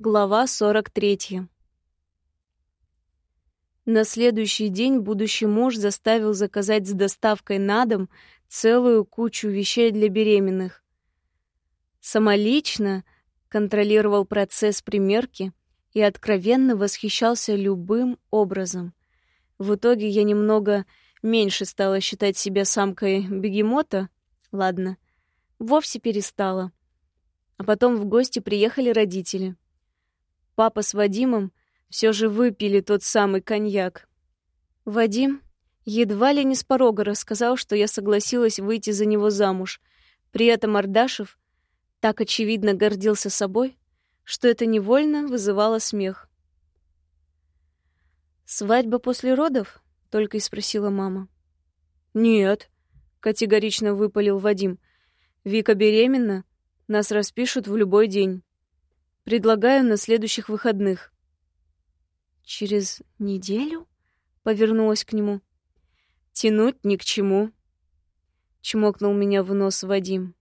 Глава 43. На следующий день будущий муж заставил заказать с доставкой на дом целую кучу вещей для беременных. Самолично контролировал процесс примерки и откровенно восхищался любым образом. В итоге я немного меньше стала считать себя самкой бегемота. Ладно, вовсе перестала. А потом в гости приехали родители — Папа с Вадимом все же выпили тот самый коньяк. Вадим едва ли не с порога рассказал, что я согласилась выйти за него замуж. При этом Ардашев так очевидно гордился собой, что это невольно вызывало смех. «Свадьба после родов?» — только и спросила мама. «Нет», — категорично выпалил Вадим. «Вика беременна, нас распишут в любой день». Предлагаю на следующих выходных. Через неделю? Повернулась к нему. Тянуть ни к чему. Чмокнул меня в нос Вадим.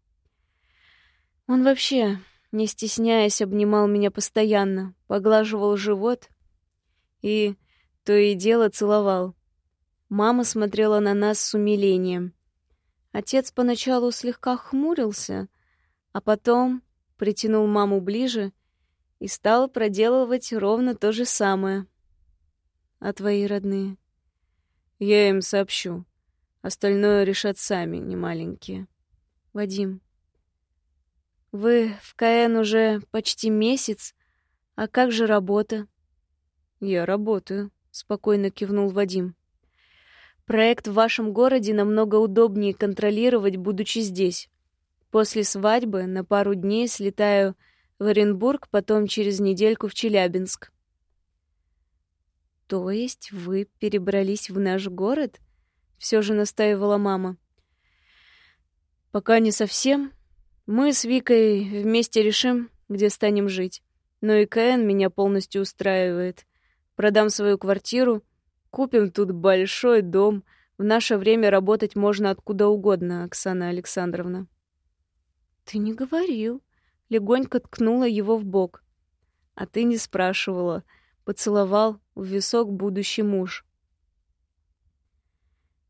Он вообще, не стесняясь, обнимал меня постоянно, поглаживал живот и то и дело целовал. Мама смотрела на нас с умилением. Отец поначалу слегка хмурился, а потом притянул маму ближе и стал проделывать ровно то же самое. А твои родные? Я им сообщу. Остальное решат сами, не маленькие. Вадим, вы в КН уже почти месяц, а как же работа? Я работаю, спокойно кивнул Вадим. Проект в вашем городе намного удобнее контролировать, будучи здесь. После свадьбы на пару дней слетаю в Оренбург, потом через недельку в Челябинск. То есть вы перебрались в наш город? Все же настаивала мама. Пока не совсем. Мы с Викой вместе решим, где станем жить. Но и КН меня полностью устраивает. Продам свою квартиру, купим тут большой дом. В наше время работать можно откуда угодно, Оксана Александровна. Ты не говорил, легонько ткнула его в бок. «А ты не спрашивала», — поцеловал в висок будущий муж.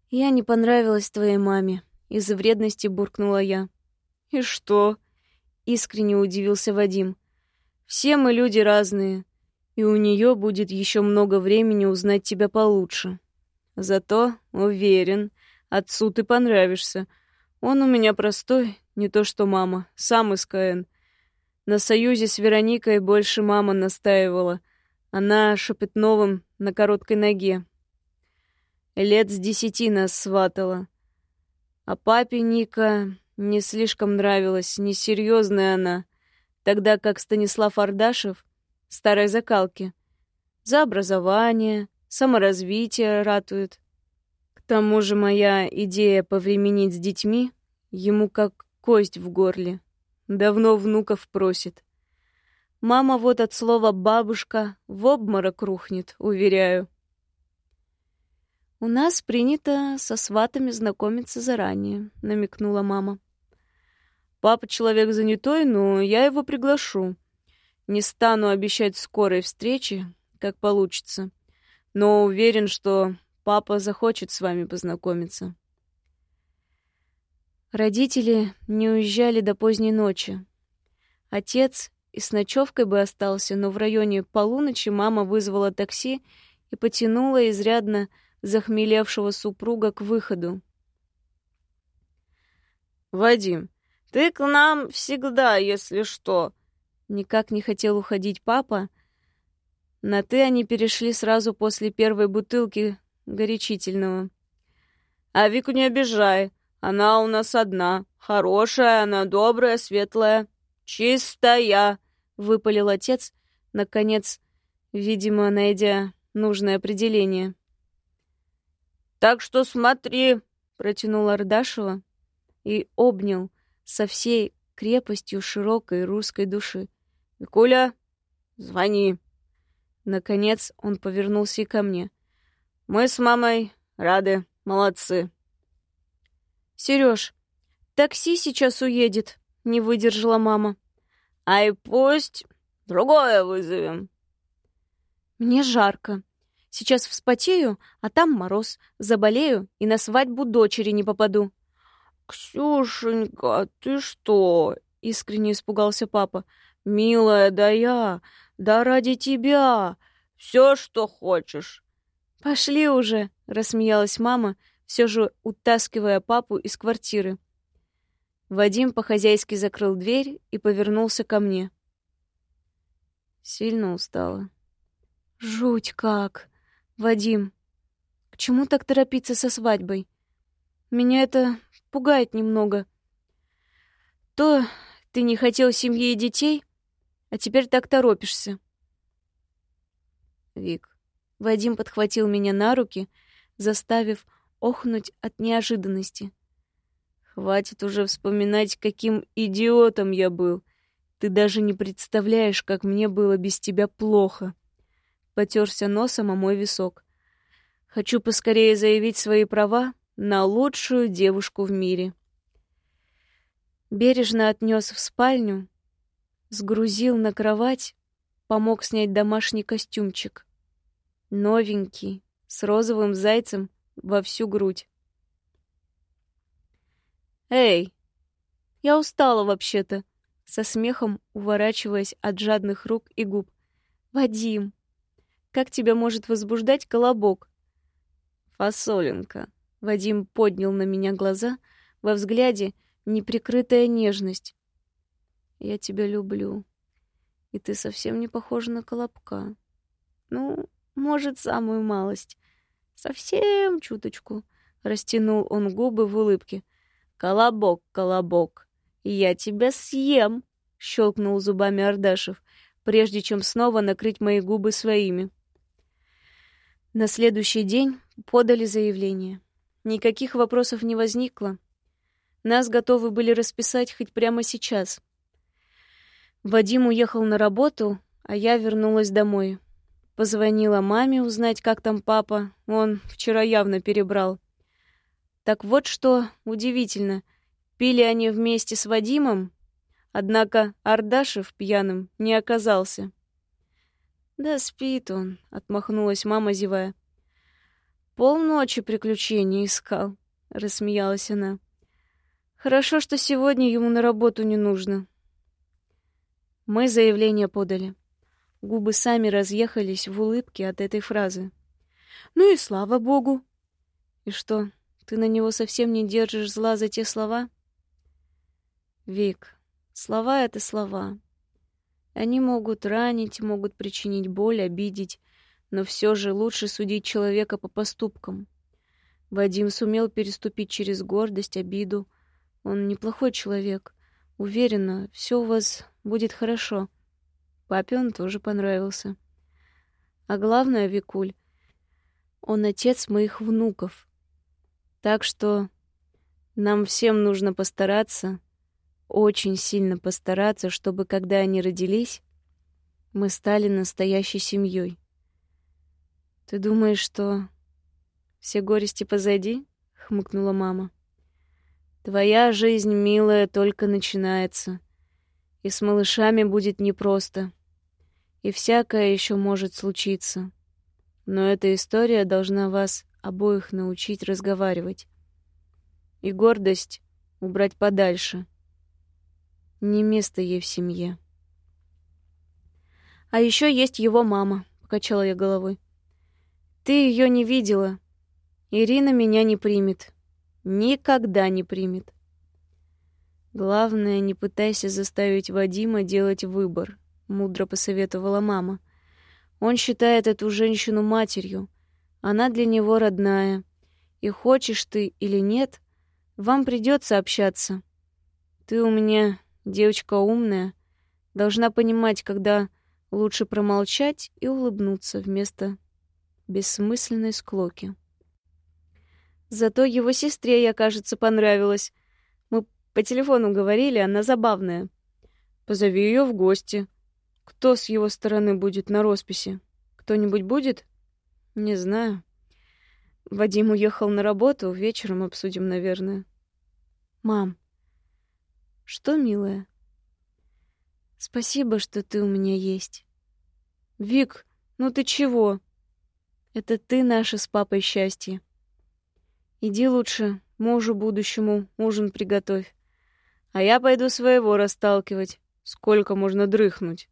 «Я не понравилась твоей маме», — из-за вредности буркнула я. «И что?» — искренне удивился Вадим. «Все мы люди разные, и у нее будет еще много времени узнать тебя получше. Зато, уверен, отцу ты понравишься. Он у меня простой, не то что мама, сам из КН. На союзе с Вероникой больше мама настаивала. Она Шепетновым на короткой ноге. Лет с десяти нас сватала. А папе Ника не слишком нравилась, несерьезная она, тогда как Станислав Ардашев — старой закалки. За образование, саморазвитие ратует. К тому же моя идея повременить с детьми ему как кость в горле. Давно внуков просит. Мама вот от слова «бабушка» в обморок рухнет, уверяю. «У нас принято со сватами знакомиться заранее», — намекнула мама. «Папа человек занятой, но я его приглашу. Не стану обещать скорой встречи, как получится, но уверен, что папа захочет с вами познакомиться». Родители не уезжали до поздней ночи. Отец и с ночевкой бы остался, но в районе полуночи мама вызвала такси и потянула изрядно захмелевшего супруга к выходу. «Вадим, ты к нам всегда, если что!» Никак не хотел уходить папа. На «ты» они перешли сразу после первой бутылки горячительного. «А Вику не обижай!» Она у нас одна. Хорошая она, добрая, светлая, чистая, — выпалил отец, наконец, видимо, найдя нужное определение. «Так что смотри», — протянул Ардашева и обнял со всей крепостью широкой русской души. «Викуля, звони». Наконец он повернулся и ко мне. «Мы с мамой рады, молодцы». Сереж, такси сейчас уедет, не выдержала мама. Ай, пусть, Другое вызовем. Мне жарко. Сейчас вспотею, а там мороз. Заболею и на свадьбу дочери не попаду. «Ксюшенька, ты что?» — искренне испугался папа. «Милая, да я, да ради тебя, все, что хочешь». «Пошли уже!» — рассмеялась мама, все же утаскивая папу из квартиры. Вадим по-хозяйски закрыл дверь и повернулся ко мне. Сильно устала. «Жуть как! Вадим, к чему так торопиться со свадьбой? Меня это пугает немного. То ты не хотел семьи и детей, а теперь так торопишься». «Вик, Вадим подхватил меня на руки, заставив охнуть от неожиданности. «Хватит уже вспоминать, каким идиотом я был. Ты даже не представляешь, как мне было без тебя плохо». Потерся носом о мой висок. «Хочу поскорее заявить свои права на лучшую девушку в мире». Бережно отнес в спальню, сгрузил на кровать, помог снять домашний костюмчик новенький, с розовым зайцем во всю грудь. «Эй!» «Я устала вообще-то», — со смехом уворачиваясь от жадных рук и губ. «Вадим, как тебя может возбуждать колобок?» «Фасолинка», — Вадим поднял на меня глаза, во взгляде неприкрытая нежность. «Я тебя люблю, и ты совсем не похожа на колобка. Ну, может, самую малость. Совсем чуточку. Растянул он губы в улыбке. «Колобок, колобок, я тебя съем!» Щелкнул зубами Ардашев, прежде чем снова накрыть мои губы своими. На следующий день подали заявление. Никаких вопросов не возникло. Нас готовы были расписать хоть прямо сейчас. Вадим уехал на работу, а я вернулась домой. Позвонила маме узнать, как там папа. Он вчера явно перебрал. Так вот что удивительно. Пили они вместе с Вадимом, однако Ардашев пьяным не оказался. «Да спит он», — отмахнулась мама, зевая. «Полночи приключений искал», — рассмеялась она. «Хорошо, что сегодня ему на работу не нужно». Мы заявление подали. Губы сами разъехались в улыбке от этой фразы. «Ну и слава богу!» «И что, ты на него совсем не держишь зла за те слова?» «Вик, слова — это слова. Они могут ранить, могут причинить боль, обидеть, но все же лучше судить человека по поступкам. Вадим сумел переступить через гордость, обиду. Он неплохой человек. Уверена, все у вас будет хорошо». Папе он тоже понравился. А главное, Викуль, он отец моих внуков. Так что нам всем нужно постараться, очень сильно постараться, чтобы, когда они родились, мы стали настоящей семьей. Ты думаешь, что все горести позади? хмыкнула мама. Твоя жизнь, милая, только начинается и с малышами будет непросто. И всякое еще может случиться. Но эта история должна вас обоих научить разговаривать. И гордость убрать подальше. Не место ей в семье. А еще есть его мама, покачала я головой. Ты ее не видела. Ирина меня не примет. Никогда не примет. Главное, не пытайся заставить Вадима делать выбор, мудро посоветовала мама. Он считает эту женщину матерью. Она для него родная. И хочешь ты или нет, вам придется общаться. Ты у меня девочка умная, должна понимать, когда лучше промолчать и улыбнуться вместо бессмысленной склоки. Зато его сестре я, кажется, понравилась. По телефону говорили, она забавная. Позови ее в гости. Кто с его стороны будет на росписи? Кто-нибудь будет? Не знаю. Вадим уехал на работу, вечером обсудим, наверное. Мам. Что, милая? Спасибо, что ты у меня есть. Вик, ну ты чего? Это ты наше с папой счастье. Иди лучше мужу будущему ужин приготовь. А я пойду своего расталкивать. Сколько можно дрыхнуть?